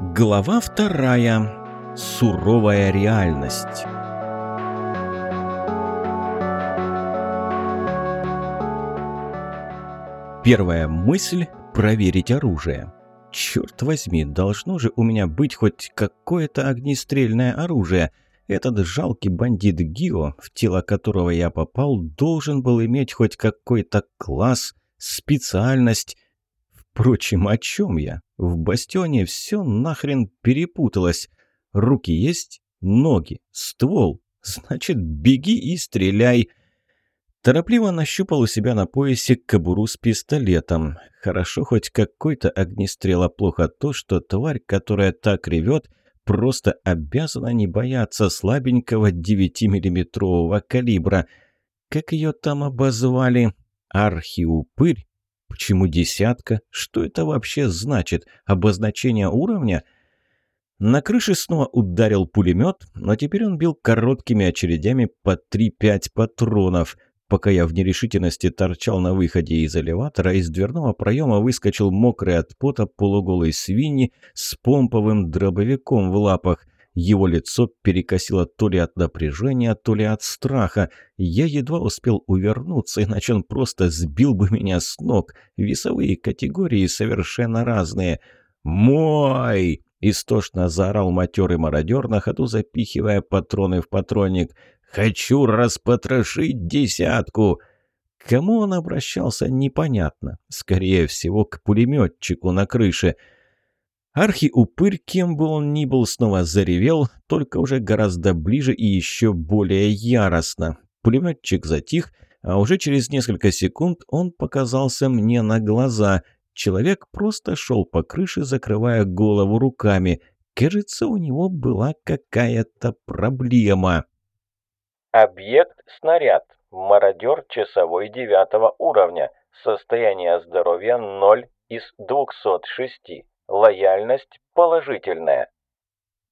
Глава вторая. Суровая реальность. Первая мысль – проверить оружие. Черт возьми, должно же у меня быть хоть какое-то огнестрельное оружие. Этот жалкий бандит Гио, в тело которого я попал, должен был иметь хоть какой-то класс, специальность. Впрочем, о чем я? В бастионе все нахрен перепуталось. Руки есть, ноги, ствол. Значит, беги и стреляй. Торопливо нащупал у себя на поясе кобуру с пистолетом. Хорошо хоть какой-то огнестрел, а плохо то, что тварь, которая так ревет, просто обязана не бояться слабенького 9-миллиметрового калибра. Как ее там обозвали? Архиупырь? Почему десятка? Что это вообще значит? Обозначение уровня? На крыше снова ударил пулемет, но теперь он бил короткими очередями по 3-5 патронов. Пока я в нерешительности торчал на выходе из элеватора, из дверного проема выскочил мокрый от пота полуголый свиньи с помповым дробовиком в лапах – его лицо перекосило то ли от напряжения, то ли от страха. Я едва успел увернуться, иначе он просто сбил бы меня с ног. Весовые категории совершенно разные. «Мой!» – истошно заорал матерый мародер, на ходу запихивая патроны в патронник. «Хочу распотрошить десятку!» кому он обращался, непонятно. Скорее всего, к пулеметчику на крыше – Архи-упырь, кем бы он ни был, снова заревел, только уже гораздо ближе и еще более яростно. Пулеметчик затих, а уже через несколько секунд он показался мне на глаза. Человек просто шел по крыше, закрывая голову руками. Кажется, у него была какая-то проблема. Объект снаряд. Мародер часовой девятого уровня. Состояние здоровья 0 из 206. Лояльность положительная.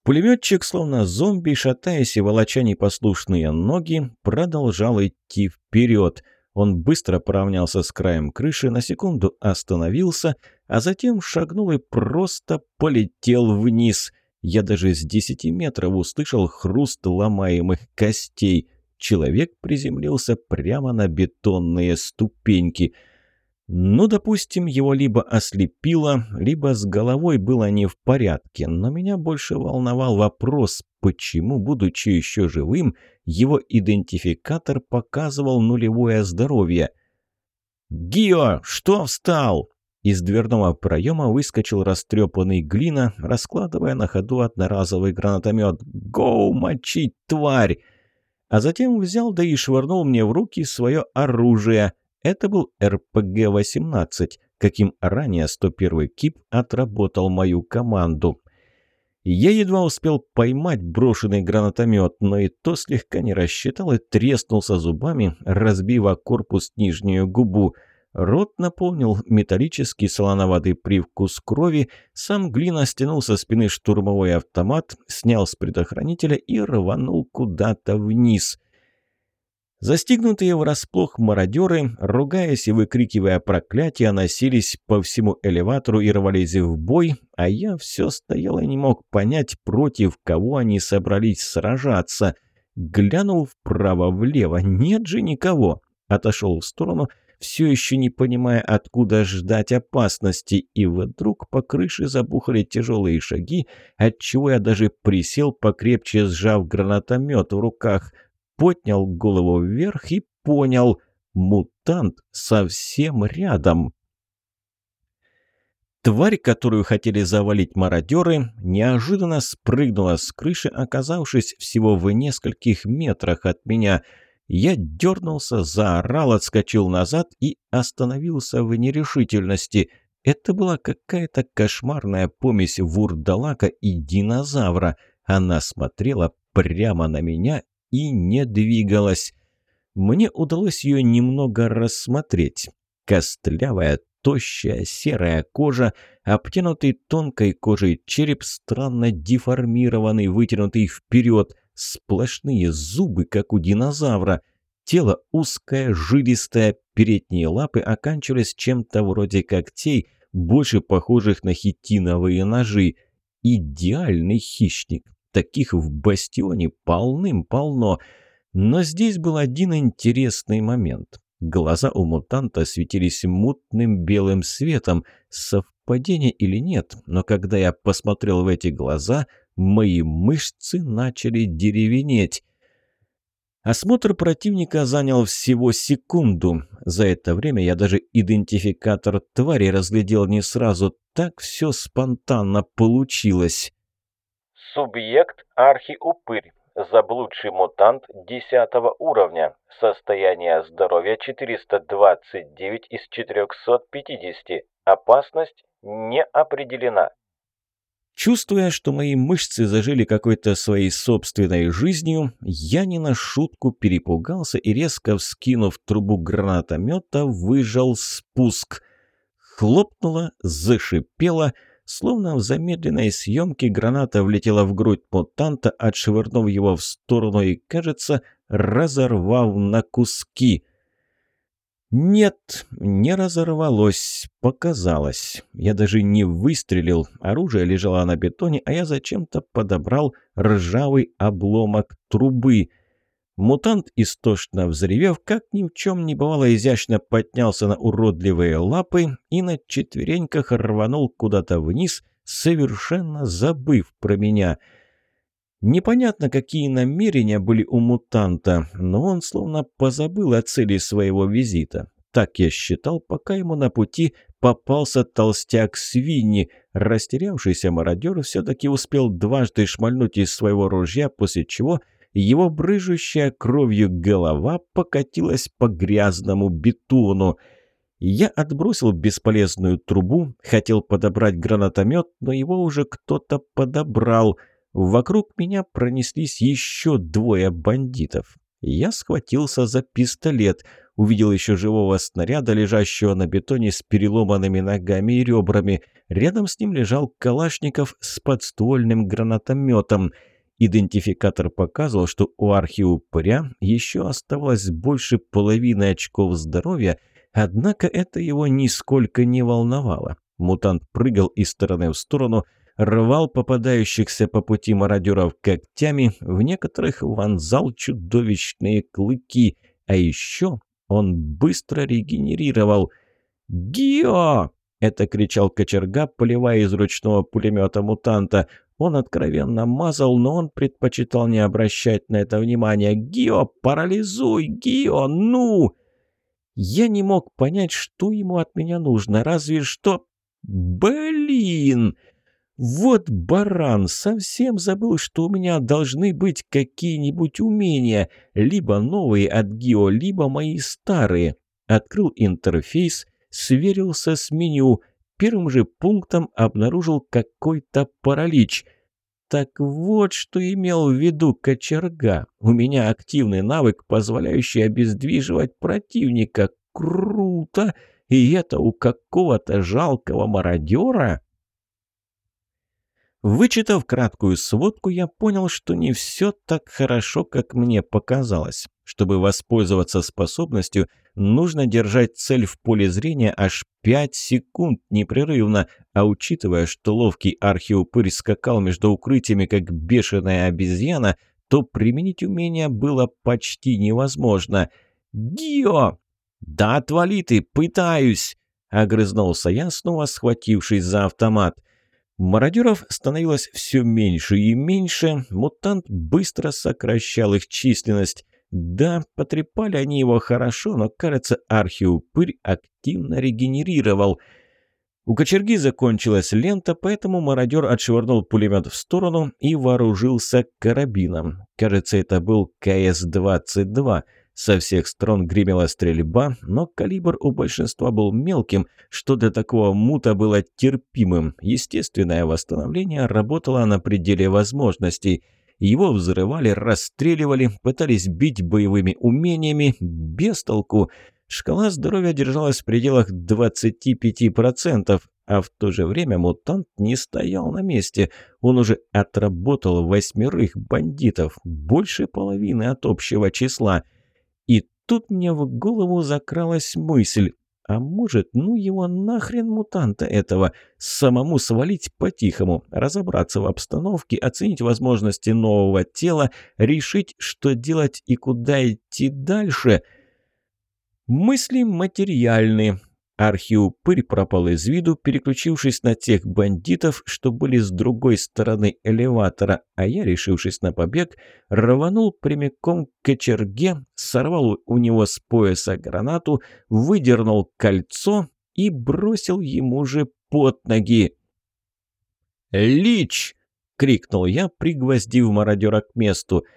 Пулеметчик, словно зомби, шатаясь и волоча непослушные ноги, продолжал идти вперед. Он быстро поравнялся с краем крыши, на секунду остановился, а затем шагнул и просто полетел вниз. Я даже с десяти метров услышал хруст ломаемых костей. Человек приземлился прямо на бетонные ступеньки – ну, допустим, его либо ослепило, либо с головой было не в порядке, но меня больше волновал вопрос, почему, будучи еще живым, его идентификатор показывал нулевое здоровье. «Гио, что встал?» Из дверного проема выскочил растрепанный глина, раскладывая на ходу одноразовый гранатомет. «Гоу, мочить, тварь!» А затем взял да и швырнул мне в руки свое оружие – это был РПГ-18, каким ранее 101-й КИП отработал мою команду. Я едва успел поймать брошенный гранатомет, но и то слегка не рассчитал и треснулся зубами, разбив о корпус нижнюю губу. Рот наполнил металлический солоноватый привкус крови, сам Глина стянул со спины штурмовой автомат, снял с предохранителя и рванул куда-то вниз. Застигнутые врасплох мародеры, ругаясь и выкрикивая проклятия, носились по всему элеватору и рвались в бой, а я все стоял и не мог понять, против кого они собрались сражаться. Глянул вправо-влево, нет же никого. Отошел в сторону, все еще не понимая, откуда ждать опасности, и вдруг по крыше забухали тяжелые шаги, отчего я даже присел, покрепче сжав гранатомет в руках – поднял голову вверх и понял – мутант совсем рядом. Тварь, которую хотели завалить мародеры, неожиданно спрыгнула с крыши, оказавшись всего в нескольких метрах от меня. Я дернулся, заорал, отскочил назад и остановился в нерешительности. Это была какая-то кошмарная помесь вурдалака и динозавра. Она смотрела прямо на меня и не двигалась. Мне удалось ее немного рассмотреть. Костлявая, тощая, серая кожа, обтянутый тонкой кожей череп, странно деформированный, вытянутый вперед, сплошные зубы, как у динозавра. Тело узкое, жилистое, передние лапы оканчивались чем-то вроде когтей, больше похожих на хитиновые ножи. идеальный хищник. Таких в бастионе полным-полно. Но здесь был один интересный момент. Глаза у мутанта светились мутным белым светом. Совпадение или нет, но когда я посмотрел в эти глаза, мои мышцы начали деревенеть. Осмотр противника занял всего секунду. За это время я даже идентификатор твари разглядел не сразу. Так все спонтанно получилось. Субъект архиупырь. Заблудший мутант 10 уровня. Состояние здоровья 429 из 450. Опасность не определена. Чувствуя, что мои мышцы зажили какой-то своей собственной жизнью, я не на шутку перепугался и, резко вскинув трубу гранатомета, выжал спуск. Хлопнуло, зашипело, словно в замедленной съемке граната влетела в грудь мутанта, отшвырнув его в сторону и, кажется, разорвав на куски — нет, не разорвалось, показалось. Я даже не выстрелил, оружие лежало на бетоне, а я зачем-то подобрал ржавый обломок трубы. Мутант, истошно взревев, как ни в чем не бывало, изящно поднялся на уродливые лапы и на четвереньках рванул куда-то вниз, совершенно забыв про меня — Непонятно, какие намерения были у мутанта, но он словно позабыл о цели своего визита. Так я считал, пока ему на пути попался толстяк свиньи. Растерявшийся мародер все-таки успел дважды шмальнуть из своего ружья, после чего его брыжущая кровью голова покатилась по грязному бетону. Я отбросил бесполезную трубу, хотел подобрать гранатомет, но его уже кто-то подобрал – Вокруг меня пронеслись еще двое бандитов. Я схватился за пистолет, увидел еще живого снаряда, лежащего на бетоне с переломанными ногами и ребрами. Рядом с ним лежал Калашников с подствольным гранатометом. Идентификатор показывал, что у архиупыря еще оставалось больше половины очков здоровья, однако это его нисколько не волновало. Мутант прыгал из стороны в сторону, рвал попадающихся по пути мародеров когтями, в некоторых вонзал чудовищные клыки, а еще он быстро регенерировал. «Гио!» — это кричал кочерга, поливая из ручного пулемета мутанта. Он откровенно мазал, но он предпочитал не обращать на это внимания. «Гио, парализуй! Гио, ну!» Я не мог понять, что ему от меня нужно, разве что... «Блин!» Вот баран, совсем забыл, что у меня должны быть какие-нибудь умения, либо новые от Гио, либо мои старые. Открыл интерфейс, сверился с меню. Первым же пунктом обнаружил какой-то паралич. Так вот, что имел в виду кочерга. У меня активный навык, позволяющий обездвиживать противника. Круто! И это у какого-то жалкого мародера? Вычитав краткую сводку, я понял, что не все так хорошо, как мне показалось. Чтобы воспользоваться способностью, нужно держать цель в поле зрения аж 5 секунд непрерывно, а учитывая, что ловкий архиупырь скакал между укрытиями, как бешеная обезьяна, то применить умение было почти невозможно. «Гио!» «Да отвали ты, пытаюсь!» — огрызнулся я, снова схватившись за автомат. Мародеров становилось все меньше и меньше, мутант быстро сокращал их численность. Да, потрепали они его хорошо, но, кажется, архиупырь активно регенерировал. У кочерги закончилась лента, поэтому мародер отшвырнул пулемет в сторону и вооружился карабином. Кажется, это был КС-22. Со всех сторон гремела стрельба, но калибр у большинства был мелким, что для такого мута было терпимым. Естественное восстановление работало на пределе возможностей. Его взрывали, расстреливали, пытались бить боевыми умениями, без толку. Шкала здоровья держалась в пределах 25%, а в то же время мутант не стоял на месте. Он уже отработал восьмерых бандитов, больше половины от общего числа – тут мне в голову закралась мысль. А может, ну его нахрен мутанта этого, самому свалить по-тихому, разобраться в обстановке, оценить возможности нового тела, решить, что делать и куда идти дальше. Мысли материальны, Архиупырь пропал из виду, переключившись на тех бандитов, что были с другой стороны элеватора, а я, решившись на побег, рванул прямиком к кочерге, сорвал у него с пояса гранату, выдернул кольцо и бросил ему же под ноги. «Лич!» — крикнул я, пригвоздив мародера к месту —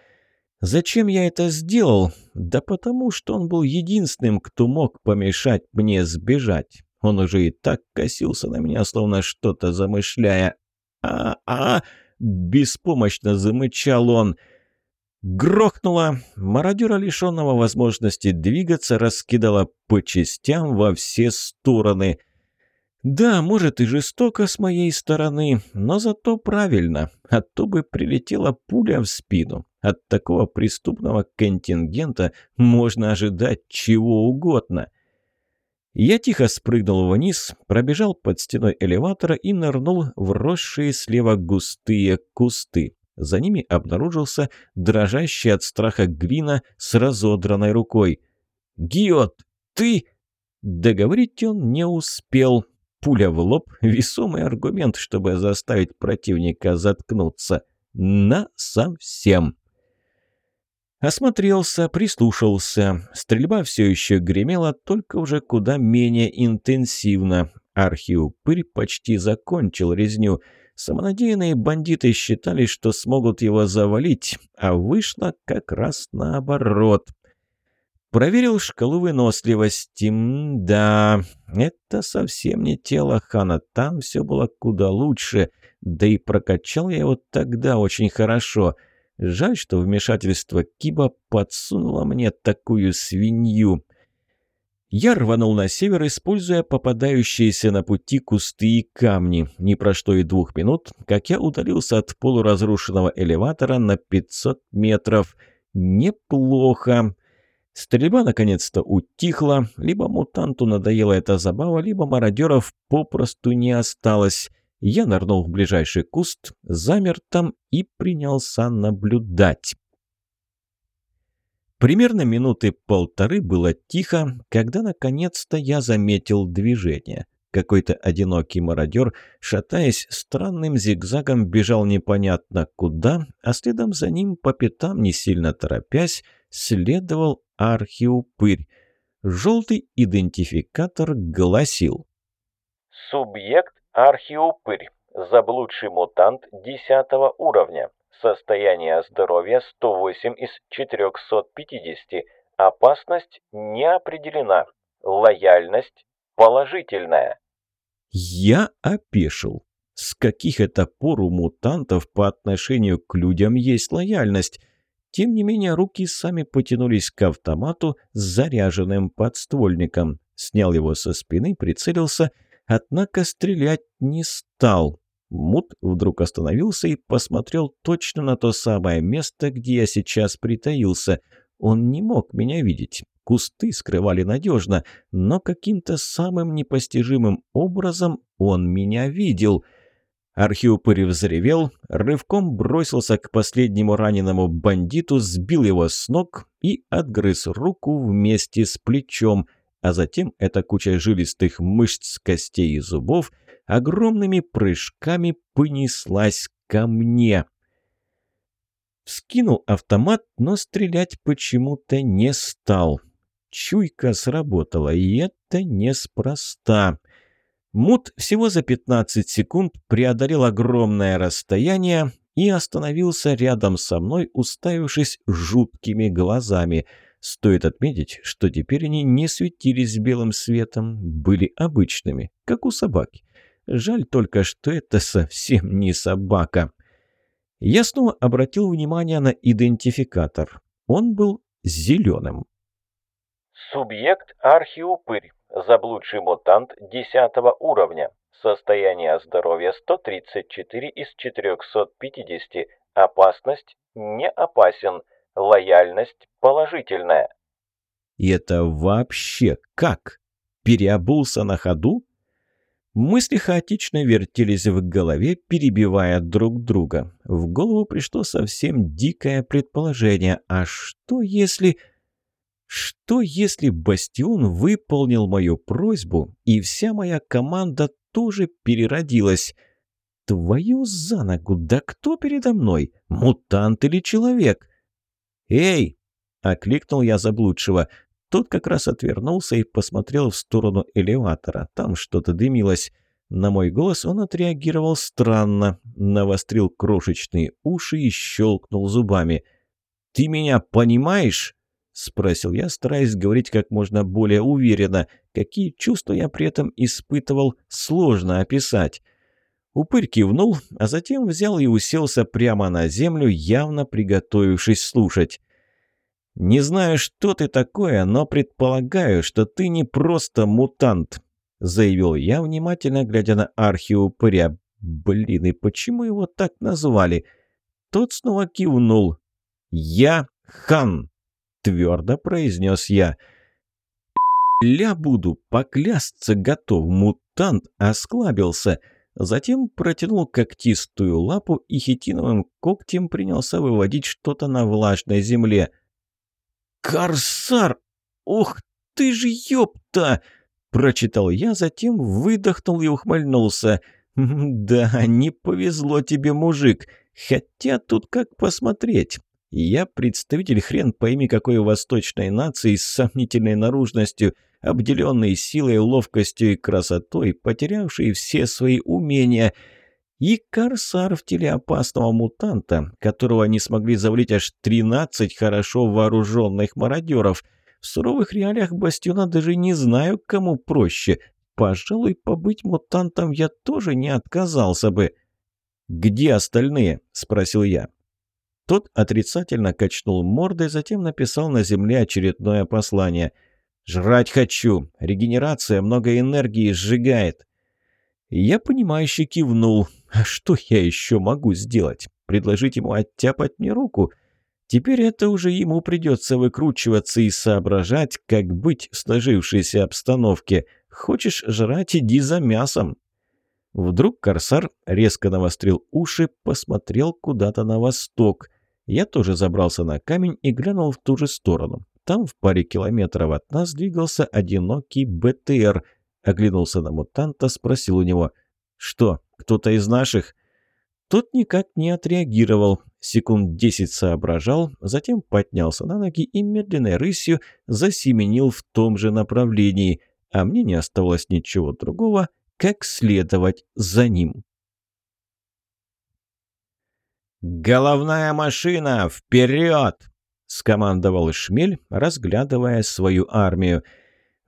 Зачем я это сделал? Да потому, что он был единственным, кто мог помешать мне сбежать. Он уже и так косился на меня, словно что-то замышляя. «А-а!» — беспомощно замычал он. Грохнуло. Мародера, лишенного возможности двигаться, раскидала по частям во все стороны. Да, может и жестоко с моей стороны, но зато правильно, а то бы прилетела пуля в спину. От такого преступного контингента можно ожидать чего угодно. Я тихо спрыгнул вниз, пробежал под стеной элеватора и нырнул в росшие слева густые кусты. За ними обнаружился дрожащий от страха глина с разодранной рукой. «Гиот, ты...» Договорить он не успел. Пуля в лоб – весомый аргумент, чтобы заставить противника заткнуться. На совсем. Осмотрелся, прислушался. Стрельба все еще гремела, только уже куда менее интенсивно. Архиупырь почти закончил резню. Самонадеянные бандиты считали, что смогут его завалить, а вышло как раз наоборот. Проверил шкалу выносливости. Да, это совсем не тело хана, там все было куда лучше. Да и прокачал я его тогда очень хорошо — Жаль, что вмешательство Киба подсунуло мне такую свинью. Я рванул на север, используя попадающиеся на пути кусты и камни. Не прошло и двух минут, как я удалился от полуразрушенного элеватора на 500 метров. Неплохо. Стрельба наконец-то утихла. Либо мутанту надоела эта забава, либо мародеров попросту не осталось. Я нырнул в ближайший куст, замер там и принялся наблюдать. Примерно минуты полторы было тихо, когда наконец-то я заметил движение. Какой-то одинокий мародер, шатаясь странным зигзагом, бежал непонятно куда, а следом за ним, по пятам не сильно торопясь, следовал архиупырь. Желтый идентификатор гласил «Субъект Архиупырь. Заблудший мутант 10 уровня. Состояние здоровья 108 из 450. Опасность не определена. Лояльность положительная. Я опешил. С каких это пор у мутантов по отношению к людям есть лояльность? Тем не менее, руки сами потянулись к автомату с заряженным подствольником. Снял его со спины, прицелился — Однако стрелять не стал. Мут вдруг остановился и посмотрел точно на то самое место, где я сейчас притаился. Он не мог меня видеть. Кусты скрывали надежно, но каким-то самым непостижимым образом он меня видел. Архиупырь взревел, рывком бросился к последнему раненому бандиту, сбил его с ног и отгрыз руку вместе с плечом – а затем эта куча жилистых мышц, костей и зубов огромными прыжками понеслась ко мне. Вскинул автомат, но стрелять почему-то не стал. Чуйка сработала, и это неспроста. Мут всего за 15 секунд преодолел огромное расстояние и остановился рядом со мной, уставившись жуткими глазами – Стоит отметить, что теперь они не светились белым светом, были обычными, как у собаки. Жаль только, что это совсем не собака. Я снова обратил внимание на идентификатор. Он был зеленым. Субъект архиупырь. Заблудший мутант 10 уровня. Состояние здоровья 134 из 450. Опасность не опасен. Лояльность положительная. И это вообще как? переобулся на ходу? Мысли хаотично вертелись в голове, перебивая друг друга. В голову пришло совсем дикое предположение. А что если... Что если Бастион выполнил мою просьбу, и вся моя команда тоже переродилась? Твою за ногу, да кто передо мной? Мутант или человек? «Эй!» — окликнул я заблудшего. Тот как раз отвернулся и посмотрел в сторону элеватора. Там что-то дымилось. На мой голос он отреагировал странно, навострил крошечные уши и щелкнул зубами. «Ты меня понимаешь?» — спросил я, стараясь говорить как можно более уверенно. Какие чувства я при этом испытывал, сложно описать. Упырь кивнул, а затем взял и уселся прямо на землю, явно приготовившись слушать. «Не знаю, что ты такое, но предполагаю, что ты не просто мутант», — заявил я, внимательно глядя на архиупыря. «Блин, и почему его так назвали?» Тот снова кивнул. «Я хан», — твердо произнес я. «Ля буду, поклясться готов». Мутант осклабился. Затем протянул когтистую лапу и хитиновым когтем принялся выводить что-то на влажной земле. «Корсар! Ух ты ж ёпта!» Прочитал я, затем выдохнул и ухмыльнулся. «Да, не повезло тебе, мужик. Хотя тут как посмотреть. Я представитель хрен пойми какой восточной нации с сомнительной наружностью, обделенный силой, ловкостью и красотой, потерявший все свои умения – и корсар в теле опасного мутанта, которого не смогли завалить аж 13 хорошо вооруженных мародеров. В суровых реалиях Бастиона даже не знаю, кому проще. Пожалуй, побыть мутантом я тоже не отказался бы. «Где остальные?» – спросил я. Тот отрицательно качнул мордой, затем написал на земле очередное послание. «Жрать хочу. Регенерация много энергии сжигает». Я понимающе кивнул. А что я еще могу сделать? Предложить ему оттяпать мне руку? Теперь это уже ему придется выкручиваться и соображать, как быть в сложившейся обстановке. Хочешь жрать, иди за мясом. Вдруг корсар резко навострил уши, посмотрел куда-то на восток. Я тоже забрался на камень и глянул в ту же сторону. Там в паре километров от нас двигался одинокий БТР. Оглянулся на мутанта, спросил у него «Что, кто-то из наших?» Тот никак не отреагировал, секунд десять соображал, затем поднялся на ноги и медленной рысью засеменил в том же направлении, а мне не оставалось ничего другого, как следовать за ним. «Головная машина! Вперед!» — скомандовал Шмель, разглядывая свою армию —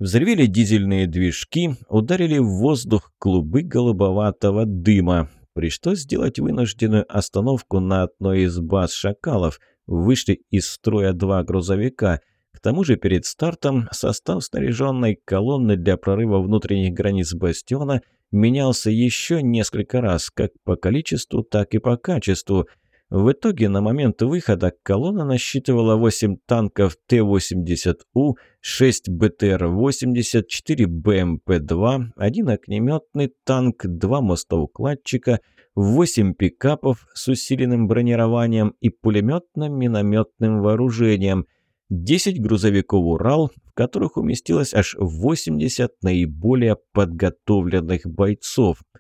Взревели дизельные движки, ударили в воздух клубы голубоватого дыма. Пришлось сделать вынужденную остановку на одной из баз «Шакалов». Вышли из строя два грузовика. К тому же перед стартом состав снаряженной колонны для прорыва внутренних границ бастиона менялся еще несколько раз, как по количеству, так и по качеству – в итоге на момент выхода колонна насчитывала 8 танков Т-80У, 6 БТР-80, 4 БМП-2, один огнеметный танк, 2 мостоукладчика, 8 пикапов с усиленным бронированием и пулеметно-минометным вооружением, 10 грузовиков «Урал», в которых уместилось аж 80 наиболее подготовленных бойцов –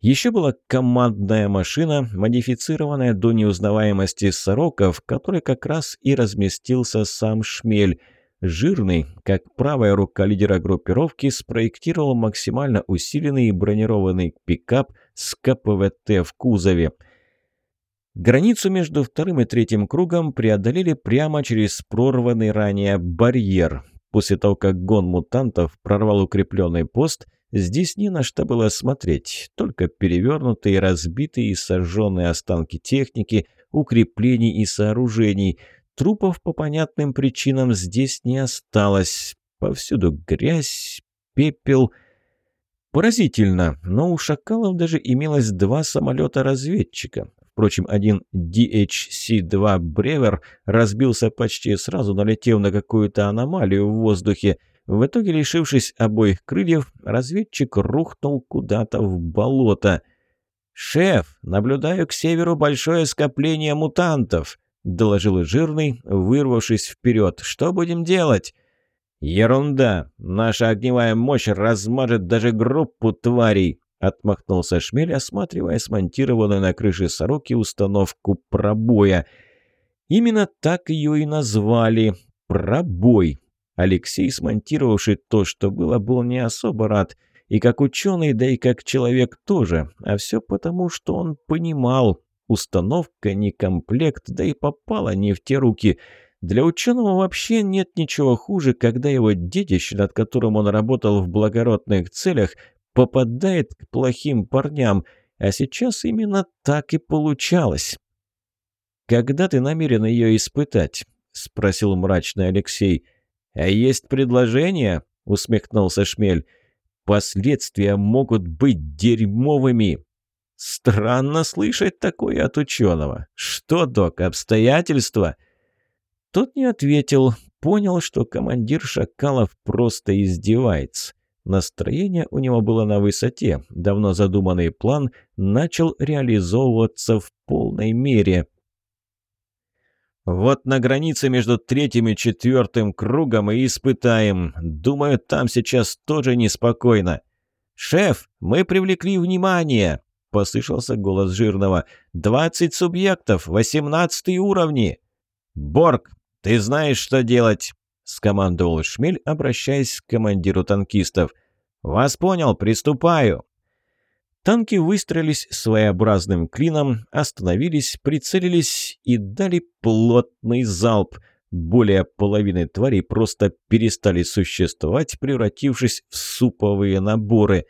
еще была командная машина, модифицированная до неузнаваемости сорока, в которой как раз и разместился сам Шмель. Жирный, как правая рука лидера группировки, спроектировал максимально усиленный и бронированный пикап с КПВТ в кузове. Границу между вторым и третьим кругом преодолели прямо через прорванный ранее барьер. После того, как гон мутантов прорвал укрепленный пост, Здесь не на что было смотреть, только перевернутые, разбитые и сожженные останки техники, укреплений и сооружений. Трупов по понятным причинам здесь не осталось. Повсюду грязь, пепел. Поразительно, но у «Шакалов» даже имелось два самолета-разведчика. Впрочем, один DHC-2 «Бревер» разбился почти сразу, налетев на какую-то аномалию в воздухе. В итоге, лишившись обоих крыльев, разведчик рухнул куда-то в болото. «Шеф, наблюдаю к северу большое скопление мутантов», — доложил жирный, вырвавшись вперед. «Что будем делать?» «Ерунда! Наша огневая мощь размажет даже группу тварей!» — отмахнулся Шмель, осматривая смонтированную на крыше сороки установку пробоя. Именно так ее и назвали — пробой. Алексей, смонтировавший то, что было, был не особо рад. И как ученый, да и как человек тоже. А все потому, что он понимал, установка не комплект, да и попала не в те руки — для ученого вообще нет ничего хуже, когда его детище, над которым он работал в благородных целях, попадает к плохим парням, а сейчас именно так и получалось. «Когда ты намерен ее испытать?» — спросил мрачный Алексей. «А есть предложение?» — усмехнулся Шмель. «Последствия могут быть дерьмовыми». «Странно слышать такое от ученого. Что, док, обстоятельства?» Тот не ответил, понял, что командир Шакалов просто издевается. Настроение у него было на высоте. Давно задуманный план начал реализовываться в полной мере. «Вот на границе между третьим и четвертым кругом и испытаем. Думаю, там сейчас тоже неспокойно». «Шеф, мы привлекли внимание!» — послышался голос Жирного. «Двадцать субъектов, восемнадцатый уровни!» «Борг, ты знаешь, что делать!» — скомандовал Шмель, обращаясь к командиру танкистов. «Вас понял, приступаю!» Танки выстроились своеобразным клином, остановились, прицелились и дали плотный залп. Более половины тварей просто перестали существовать, превратившись в суповые наборы.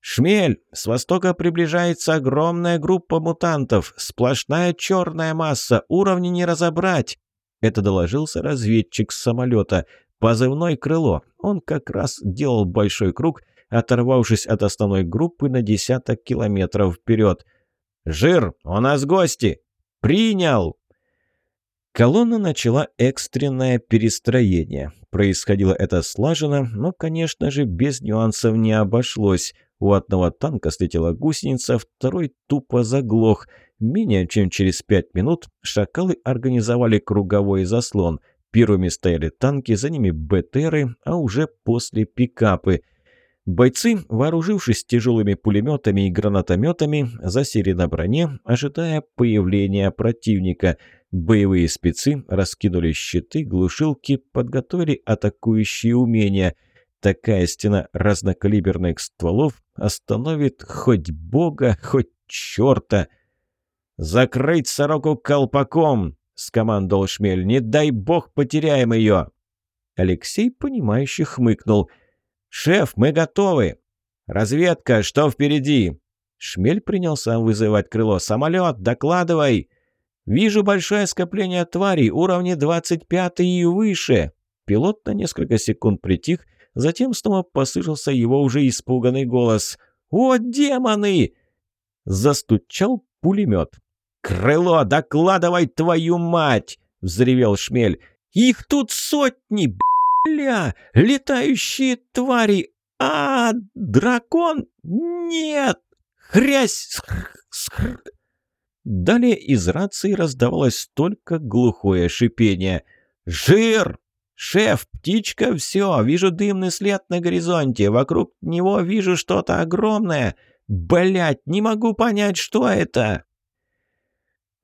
«Шмель! С востока приближается огромная группа мутантов. Сплошная черная масса. Уровни не разобрать!» Это доложился разведчик с самолета. Позывной «Крыло». Он как раз делал большой круг, оторвавшись от основной группы на десяток километров вперед. «Жир, у нас гости!» «Принял!» Колонна начала экстренное перестроение. Происходило это слаженно, но, конечно же, без нюансов не обошлось. У одного танка слетела гусеница, второй тупо заглох – Менее чем через пять минут шакалы организовали круговой заслон. Первыми стояли танки, за ними БТРы, а уже после пикапы. Бойцы, вооружившись тяжелыми пулеметами и гранатометами, засели на броне, ожидая появления противника. Боевые спецы раскинули щиты, глушилки, подготовили атакующие умения. Такая стена разнокалиберных стволов остановит хоть бога, хоть черта. «Закрыть сороку колпаком!» — скомандовал Шмель. «Не дай бог потеряем ее!» Алексей, понимающе хмыкнул. «Шеф, мы готовы!» «Разведка, что впереди?» Шмель принялся вызывать крыло. «Самолет, докладывай!» «Вижу большое скопление тварей, уровни 25 и выше!» Пилот на несколько секунд притих, затем снова послышался его уже испуганный голос. «О, демоны!» Застучал пулемет. «Крыло, докладывай твою мать!» — взревел Шмель. «Их тут сотни, бля! Летающие твари! А, дракон? Нет! Хрясь!» Далее из рации раздавалось только глухое шипение. «Жир! Шеф, птичка, все, вижу дымный след на горизонте, вокруг него вижу что-то огромное. Блять, не могу понять, что это!»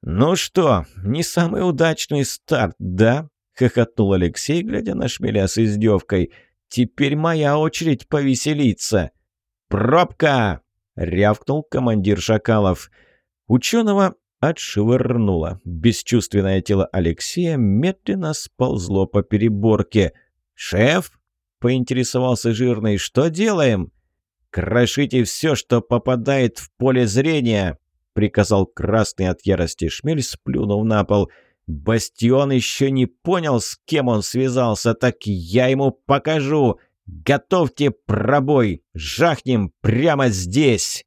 «Ну что, не самый удачный старт, да?» — хохотнул Алексей, глядя на шмеля с издевкой. «Теперь моя очередь повеселиться». «Пробка!» — рявкнул командир Шакалов. Ученого отшвырнуло. Бесчувственное тело Алексея медленно сползло по переборке. «Шеф?» — поинтересовался жирный. «Что делаем?» «Крошите все, что попадает в поле зрения!» приказал красный от ярости шмель, сплюнув на пол. «Бастион еще не понял, с кем он связался, так я ему покажу! Готовьте пробой! Жахнем прямо здесь!»